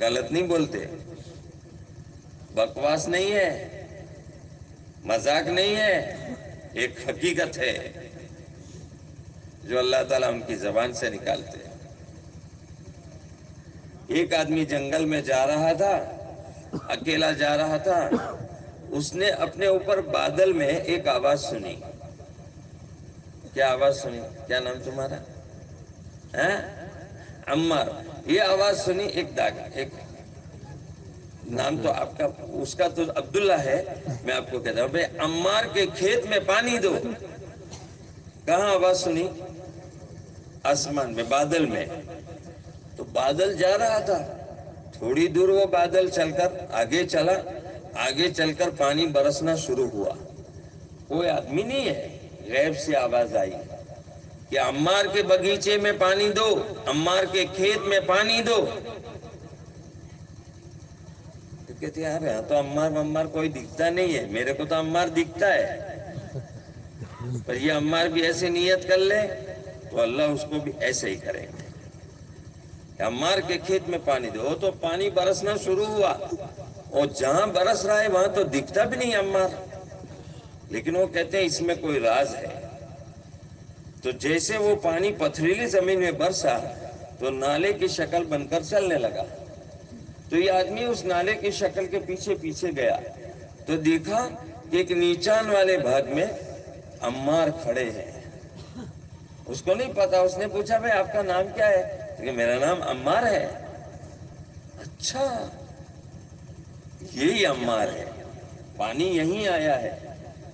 غلط نہیں بولتے۔ بکواس نہیں ہے۔ مذاق نہیں ہے۔ ایک حقیقت ہے جو اللہ تعالیٰ ہم کی زبان سے نکالتے ہیں۔ ایک آدمی جنگل میں جا رہا تھا، اکیلا جا رہا تھا، اس نے اپنے اوپر بادل میں ایک آواز سنی۔ کیا آواز سنی؟ کیا نام تمہارا؟ عمار، یہ آواز سنی ایک داغ، ایک۔ نام تو آپ کا، اس کا تو عبداللہ ہے، میں آپ کو کہتا ہوں۔ بھائی، عمار کے کھیت میں پانی دو۔ کہاں آواز سنی؟ آسمان میں، بادل میں۔ تو بادل جا رہا تھا۔ تھوڑی دور وہ بادل چل کر آگے چلا۔ آگے چل کر پانی برسنا شروع ہوا۔ کوئی آدمی نہیں ہے، غیب سے آواز آئی۔ کہ عمار کے بگیچے میں پانی دو، عمار کے کھیت میں پانی دو۔ تو کہتے یار یہاں تو عمار ممار کوئی دکھتا نہیں ہے۔ میرے کو تو عمار دکھتا ہے۔ پر یہ عمار بھی ایسے نیت کر لے تو اللہ اس کو بھی ایسے ہی کریں گے کہ عمار کے کھیت میں پانی دے وہ تو پانی برسنا شروع ہوا۔ اور جہاں برس رہا ہے، وہاں تو دکھتا بھی نہیں عمار۔ لیکن وہ کہتے ہیں، اس میں کوئی راز ہے۔ تو جیسے وہ پانی پتھریلی زمین میں برسا، تو نالے کی شکل بن کر چلنے لگا۔ تو یہ آدمی اس نالے کی شکل کے پیچھے پیچھے گیا۔ تو دیکھا کہ ایک نیچان والے بھاگ میں عمار کھڑے ہیں۔ اس کو نہیں پتا، اس نے پوچھا، بھائی، آپ کا نام کیا ہے؟ کہ، میرا نام عمار ہے۔ اچھا یہی عمار ہے۔ پانی یہیں آیا ہے۔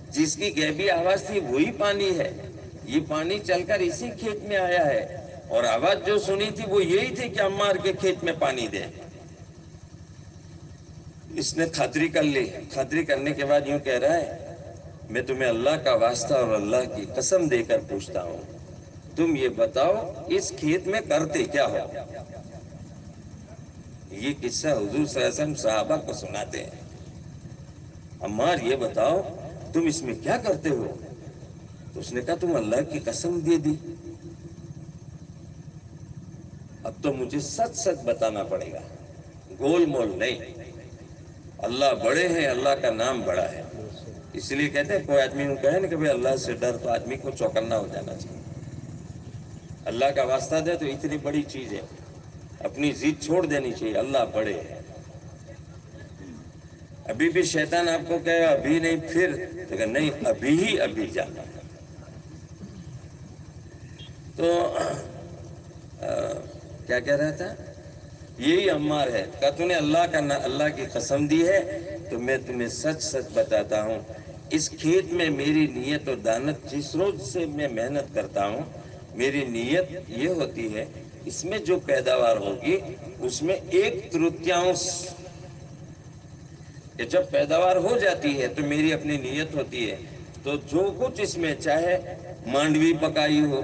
جس کی گہبی آواز تھی، وہی پانی ہے۔ یہ پانی چل کر اسی کھیت میں آیا ہے۔ اور آواز جو سنی تھی وہ یہی تھی کہ عمار کے کھیت میں پانی دے۔ اس نے خاطری کر لی۔ خاطری کرنے کے بعد یوں کہہ رہا ہے، میں تمہیں اللہ کا واسطہ اور اللہ کی قسم دے کر پوچھتا ہوں۔ تم یہ بتاؤ، اس کھیت میں کرتے کیا ہو؟ یہ قصہ حضور صلی اللہ علیہ وسلم صحابہ کو سناتے ہیں۔ عمار یہ بتاؤ، تم اس میں کیا کرتے ہو؟ تو اس نے کہا تم اللہ کی قسم دے دی۔ اب تو مجھے سچ سچ بتانا پڑے گا۔ گول مول نہیں۔ اللہ بڑے ہیں، اللہ کا نام بڑا ہے۔ اس لیے کہتے ہیں، کوئی آدمی کہے نا کہ بھائی اللہ سے ڈر تو آدمی کو چوکنا ہو جانا چاہیے۔ اللہ کا واسطہ دے تو اتنی بڑی چیز ہے۔ اپنی ضد چھوڑ دینی چاہیے۔ اللہ بڑے ہے ابھی بھی شیطان آپ کو کہے، ابھی نہیں، پھر۔ تو کہ نہیں، ابھی ہی، ابھی جانا۔ ہے تو کیا کہہ رہا تھا؟ یہی عمار ہے۔ کہ تو نے اللہ کا اللہ کی قسم دی ہے، تو میں تمہیں سچ سچ بتاتا ہوں۔ اس کھیت میں میری نیت اور دانت جس روز سے میں محنت کرتا ہوں، میری نیت یہ ہوتی ہے، اس میں جو پیداوار ہوگی، اس میں ایک ترتیاؤں جب پیداوار ہو جاتی ہے، تو میری اپنی نیت ہوتی ہے۔ تو جو کچھ اس میں چاہے، مانڈوی پکائی ہو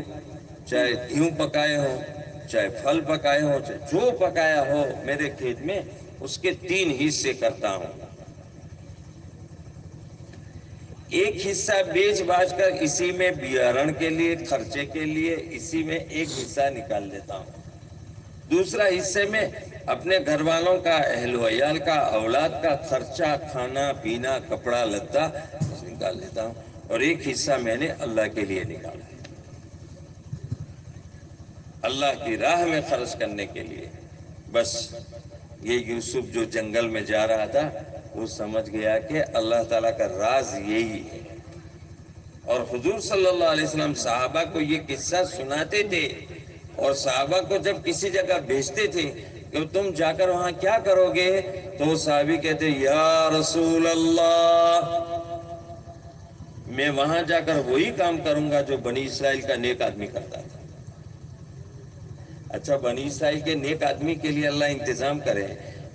چاہے گیہوں پکائے ہو چاہے پھل پکائے ہو چاہے جو پکایا ہو، میرے کھیت میں اس کے تین حصے کرتا ہوں۔ ایک حصہ بیچ باچ کر اسی میں بیارن کے لیے، خرچے کے لیے اسی میں ایک حصہ نکال لیتا ہوں۔ دوسرا حصے میں اپنے گھر والوں کا، اہل و عیال کا، اولاد کا خرچہ، کھانا، پینا، کپڑا لتا نکال لیتا ہوں۔ اور ایک حصہ میں نے اللہ کے لیے نکالا۔ اللہ کی راہ میں خرچ کرنے کے لیے۔ بس یہ یوسف جو جنگل میں جا رہا تھا، وہ سمجھ گیا کہ اللہ تعالیٰ کا راز یہی ہے۔ اور حضور صلی اللہ علیہ وسلم صحابہ کو یہ قصہ سناتے تھے اور صحابہ کو جب کسی جگہ بھیجتے تھے کہ تم جا کر وہاں کیا کرو گے، تو وہ صحابی کہتے، یا رسول اللہ، میں وہاں جا کر وہی کام کروں گا جو بنی اسرائیل کا نیک آدمی کرتا تھا۔ اچھا بنی اسرائیل کے نیک آدمی کے لیے اللہ انتظام کرے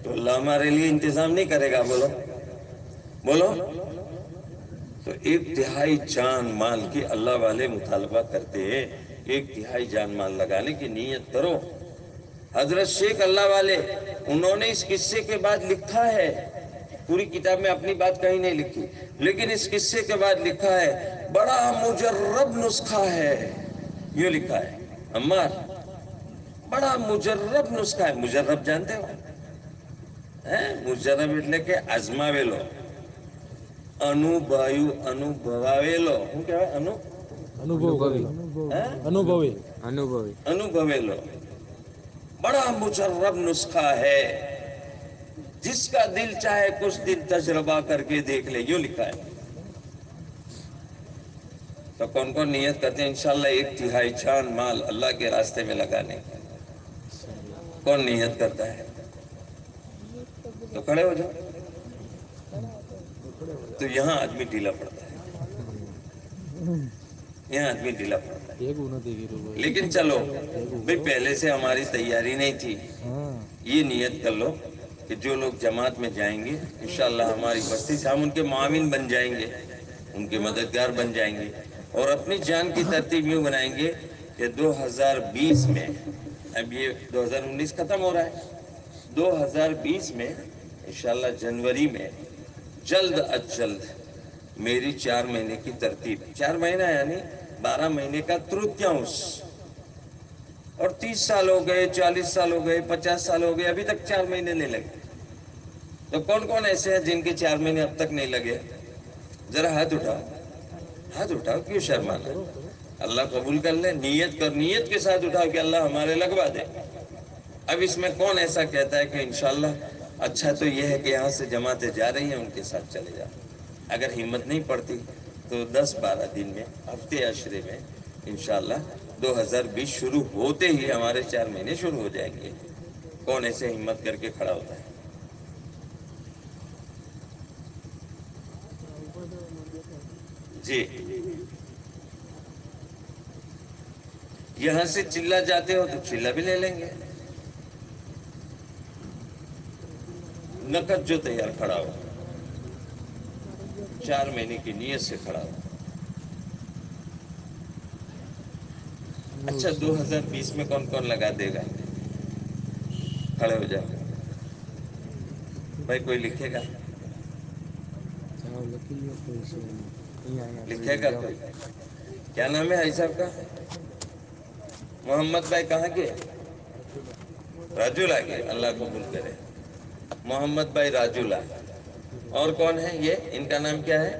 تو اللہ ہمارے لیے انتظام نہیں کرے گا، بولو۔ بولو۔ تو ایک تہائی جان مال کی اللہ والے مطالبہ کرتے ہیں۔ ایک تہائی جان مال لگانے کی نیت کرو۔ حضرت شیخ اللہ والے، انہوں نے اس قصے کے بعد لکھا ہے۔ پوری کتاب میں اپنی بات کہیں نہیں لکھی، لیکن اس قصے کے بعد لکھا ہے، بڑا مجرب نسخہ ہے۔ یہ لکھا ہے، عمار۔ بڑا مجرب نسخہ ہے۔ مجرب جانتے ہو؟ مجرب એટલે કે અજમાવેલો અનુભવ્યું અનુભવાવેલો انو કહેવાય انو અનુભવેલો انو؟ અનુભવે لو۔ بڑا مجرب نسخہ ہے۔ جس کا دل چاہے کچھ دن تجربہ کر کے دیکھ لے۔ یوں لکھا ہے۔ تو کون کون نیت کرتے ہیں؟ انشاءاللہ ایک تہائی چاند مال اللہ کے راستے میں لگانے۔ کا کون نیت کرتا ہے؟ تو کھڑے ہو جاؤ۔ تو یہاں آدمی ڈھیلا پڑتا ہے۔ یہاں آدمی ڈھیلا پڑتا ہے۔ لیکن چلو بھئی پہلے سے ہماری تیاری نہیں تھی۔ یہ نیت کر لو کہ جو لوگ جماعت میں جائیں گے، انشاءاللہ ہماری بستی سے ہم ان کے معاون بن جائیں گے، ان کے مددگار بن جائیں گے اور اپنی جان کی ترتیب یوں بنائیں گے کہ دو ہزار بیس میں اب یہ دو ہزار انیس ختم ہو رہا ہے۔ دو ہزار بیس میں، انشاءاللہ جنوری میں، جلد از جلد میری چار مہینے کی ترتیب چار مہینہ یعنی بارہ مہینے کا ترتیاؤنس اور تیس سال ہو گئے، چالیس سال ہو گئے، پچاس سال ہو گئے، ابھی تک چار مہینے نہیں لگے۔ تو کون کون ایسے ہیں جن کے چار مہینے اب تک نہیں لگے؟ ذرا ہاتھ اٹھاؤ۔ ہاتھ اٹھاؤ، کیوں شرمانا اللہ قبول کر لے، نیت کر نیت کے ساتھ اٹھاؤ کہ اللہ ہمارے لگوا دے۔ اب اس میں کون ایسا کہتا ہے کہ انشاءاللہ اچھا تو یہ ہے کہ یہاں سے جماعتیں جا رہی ہیں، ان کے ساتھ چلے جاؤ اگر ہمت نہیں پڑتی تو دس بارہ دن میں، ہفتے عشرے میں انشاءاللہ دو ہزار بیس شروع ہوتے ہی ہمارے چار مہینے شروع ہو جائیں گے۔ کون ایسے ہمت کر کے کھڑا ہوتا ہے؟ جی۔ یہاں سے چلا جاتے ہو تو چلا بھی لے لیں گے۔ نقد جو تیار کھڑا ہو۔ چار مہینے کی نیت سے کھڑا ہو۔ اچھا دو ہزار بیس میں کون کون لگا دے گا؟ کھڑے ہو جاؤ۔ بھائی، کوئی لکھے گا؟ لکھے گا کوئی؟ کیا نام ہے بھائی صاحب کا؟ محمد بھائی کہاں کے راجولا کے اللہ قبول کرے۔ محمد بھائی راجولا اور کون ہے یہ؟ ان کا نام کیا ہے؟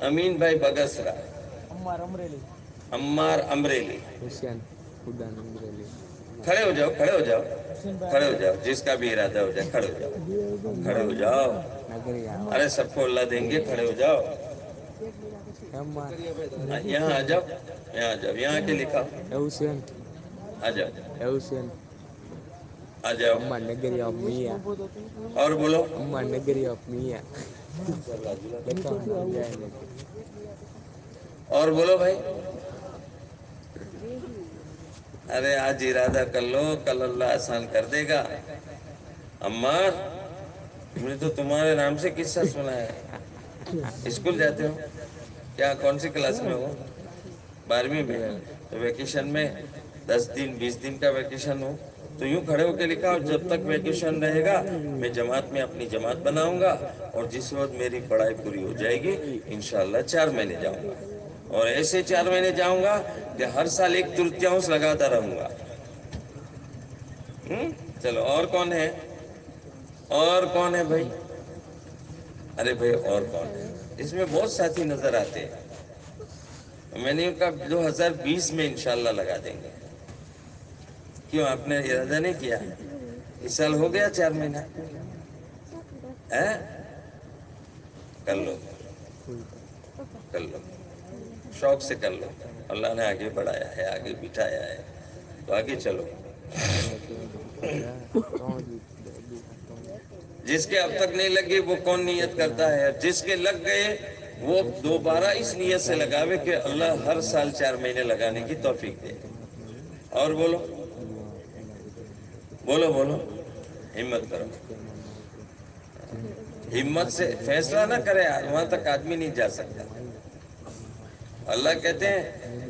امین بھائی بگسرا۔ عمار امریلی۔ کھڑے ہو جاؤ کھڑے ہو جاؤ۔ کھڑے ہو جاؤ جس کا بھی ارادہ ہو جائے کھڑے ہو جاؤ۔ کھڑے ہو جاؤ۔ ارے سب کو اللہ دیں گے کھڑے ہو جاؤ۔ یہاں آ جاؤ. یہاں آ جاؤ. یہاں کے لکھا. حسین آ جاؤ. حسین. آ جاؤ. اور بولو. ہمار نگر یا میاں. لکھا ہمار جائے لگے اور بولو بھائی. ارے آج ارادہ کر لو. کل اللہ آسان کر دے گا. عمار ہم نے تو تمہارے نام سے قصہ سنا ہے. اسکول جاتے ہو؟ کیا کون سی کلاس میں ہو؟ بارہویں میں تو ویکیشن میں دس دن، بیس دن کا ویکیشن ہو۔ تو یوں کھڑے ہو کے لکھا، اور جب تک ویکیشن رہے گا، میں جماعت میں اپنی جماعت بناؤں گا، اور جس وقت میری پڑھائی پوری ہو جائے گی، انشاءاللہ چار مہینے جاؤں گا۔ اور ایسے چار مہینے جاؤں گا کہ ہر سال ایک ترتیاؤں لگاتا رہوں گا۔ چلو، اور کون ہے؟ اور کون ہے بھائی؟ ارے بھائی، اور کون ہے؟ اس میں بہت ساتھی نظر آتے ہیں۔ میں نے کہا دو ہزار بیس میں انشاءاللہ لگا دیں گے۔ کیوں؟ آپ نے ارادہ نہیں کیا؟ اس سال ہو گیا چار مہینہ۔ کر لو۔ کر لو۔ شوق سے کر لو۔ اللہ نے آگے بڑھایا ہے، آگے بٹھایا ہے۔ تو آگے چلو۔ جس کے اب تک نہیں لگے وہ کون نیت کرتا ہے؟ جس کے لگ گئے وہ دوبارہ اس نیت سے لگاوے کہ اللہ ہر سال چار مہینے لگانے کی توفیق دے۔ اور بولو۔ بولو بولو۔ ہمت کرو۔ ہمت سے فیصلہ نہ کرے، وہاں تک آدمی نہیں جا سکتا۔ اللہ کہتے ہیں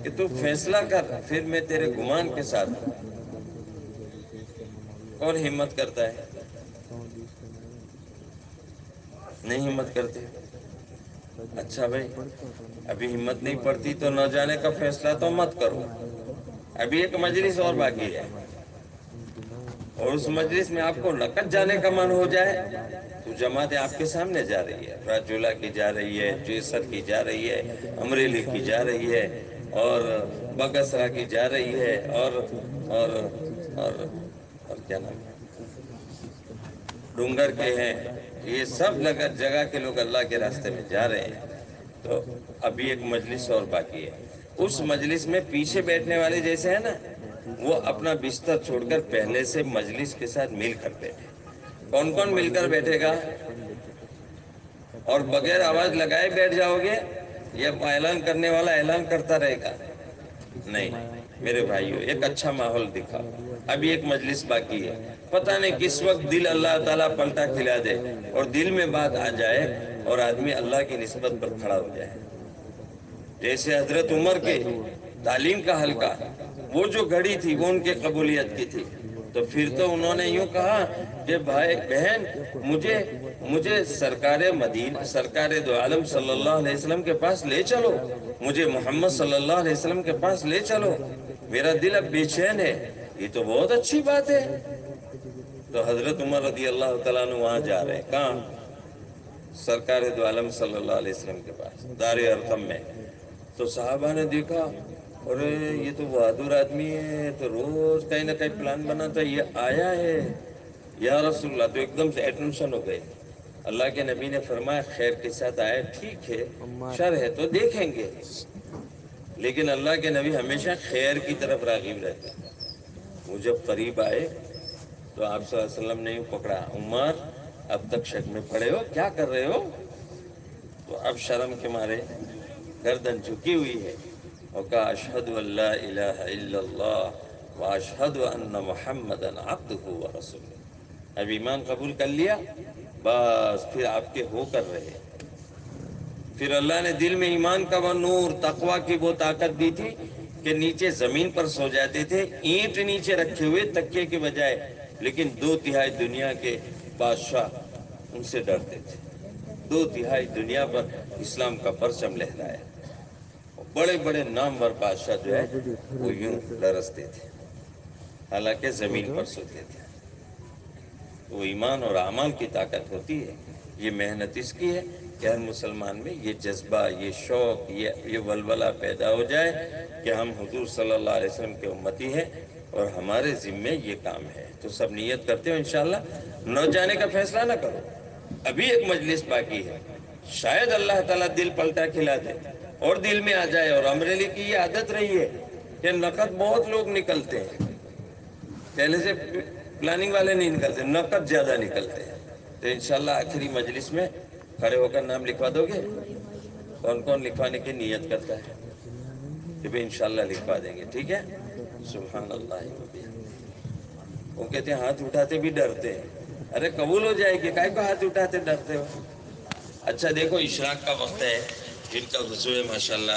کہ تو فیصلہ کر، پھر میں تیرے گمان کے ساتھ۔ ہوں کون ہمت کرتا ہے؟ نہیں ہمت کرتے۔ اچھا بھائی، ابھی ہمت نہیں پڑتی تو نہ جانے کا فیصلہ تو مت کرو۔ ابھی ایک مجلس اور باقی ہے۔ اور اس مجلس میں آپ کو نقد جانے کا من ہو جائے۔ تو جماعتیں آپ کے سامنے جا رہی ہے۔ راجولہ کی جا رہی ہے جیسر کی جا رہی ہے، امریلی کی جا رہی ہے، اور بگسرا کی جا رہی ہے، اور اور اور اور کیا نام ڈونگر کے ہیں۔ یہ سب لگا جگہ کے لوگ اللہ کے راستے میں جا رہے ہیں۔ تو ابھی ایک مجلس اور باقی ہے۔ اس مجلس میں پیچھے بیٹھنے والے جیسے ہیں نا، وہ اپنا بستر چھوڑ کر پہلے سے مجلس کے ساتھ مل کر بیٹھے۔ کون کون مل کر بیٹھے گا؟ اور بغیر آواز لگائے بیٹھ جاؤ گے یا اعلان کرنے والا اعلان کرتا رہے گا۔ نہیں، میرے بھائیو، ایک اچھا ماحول دکھا ابھی ایک مجلس باقی ہے۔ پتہ نہیں کس وقت دل اللہ تعالیٰ پلٹا کھلا دے اور دل میں بات آ جائے اور آدمی اللہ کی نسبت پر کھڑا ہو جائے۔ جیسے حضرت عمر کے تعلیم کا حلقہ، وہ جو گھڑی تھی، وہ ان کے قبولیت کی تھی۔ تو پھر تو انہوں نے یوں کہا کہ بھائی، بہن، مجھے مجھے سرکار مدین، سرکار دو عالم صلی اللہ علیہ وسلم کے پاس لے چلو۔ مجھے محمد صلی اللہ علیہ وسلم کے پاس لے چلو۔ میرا دل اب بے چین ہے۔ یہ تو بہت اچھی بات ہے۔ تو حضرت عمر رضی اللہ تعالیٰ عنہ وہاں جا رہے ہیں۔ کہاں؟ سرکار دو عالم صلی اللہ علیہ وسلم کے پاس دار ارقم میں۔ تو صحابہ نے دیکھا ارے یہ تو بہادر آدمی ہے تو روز کہیں نہ کہیں پلان بناتا ہے یہ آیا ہے۔ یا رسول اللہ تو ایک دم سے اٹینشن ہو گئے۔ اللہ کے نبی نے فرمایا خیر کے ساتھ آیا ٹھیک ہے شر ہے تو دیکھیں گے۔ لیکن اللہ کے نبی ہمیشہ خیر کی طرف راغب رہتے۔ ہیں وہ جب قریب آئے تو آپ صلی اللہ علیہ وسلم نے یوں پکڑا۔ عمر، اب تک شک میں پڑے ہو، کیا کر رہے ہو؟ تو اب شرم کے مارے گردن جھکی ہوئی ہے۔ اور کہا، اشہد اللہ الہ الا اللہ و اشہد ان محمد عبدہ و رسول اب ایمان قبول کر لیا، بس پھر آپ کے ہو کر رہے۔ پھر اللہ نے دل میں ایمان کا وہ نور تقوا کی وہ طاقت دی تھی کہ نیچے زمین پر سو جاتے تھے، اینٹ نیچے رکھے ہوئے تکیے کے بجائے لیکن دو تہائی دنیا کے بادشاہ ان سے ڈرتے تھے۔ دو تہائی دنیا پر اسلام کا پرچم لہرایا۔ بڑے بڑے نامور بادشاہ جو ہے وہ یوں لرزتے تھے۔ حالانکہ زمین پر سوتے تھے۔ وہ ایمان اور اعمال کی طاقت ہوتی ہے۔ یہ محنت اس کی ہے کہ ہر مسلمان میں یہ جذبہ، یہ شوق، یہ یہ ولولہ پیدا ہو جائے کہ ہم حضور صلی اللہ علیہ وسلم کے امتی ہیں اور ہمارے ذمے یہ کام ہے۔ تو سب نیت کرتے ہو انشاءاللہ۔ نہ جانے کا فیصلہ نہ کرو۔ ابھی ایک مجلس باقی ہے۔ شاید اللہ تعالیٰ دل پلٹا کھلا دے اور دل میں آ جائے اور امریلی کی یہ عادت رہی ہے کہ نقد بہت لوگ نکلتے ہیں۔ پہلے سے پلاننگ والے نہیں نکلتے، نقد زیادہ نکلتے ہیں۔ تو انشاءاللہ آخری مجلس میں کھڑے ہو کر نام لکھوا دو گے۔ کون کون لکھوانے کی نیت کرتا ہے؟ کہ بھائی انشاءاللہ لکھوا دیں گے، ٹھیک ہے؟ سبحان اللہ۔ وہ کہتے ہیں، ہاتھ اٹھاتے بھی ڈرتے ہیں۔ ارے قبول ہو جائے گی کائے کو ہاتھ اٹھاتے ڈرتے ہو؟ اچھا دیکھو، اشراق کا وقت ہے، جن کا وضو ہے ماشاءاللہ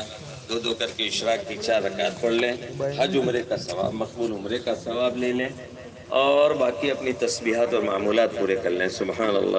دو دو کر کے اشراق کی چار رکعت پڑھ لیں۔ حج عمرے کا ثواب، مقبول عمرے کا ثواب لے لیں اور باقی اپنی تسبیحات اور معمولات پورے کر لیں۔ سبحان اللہ۔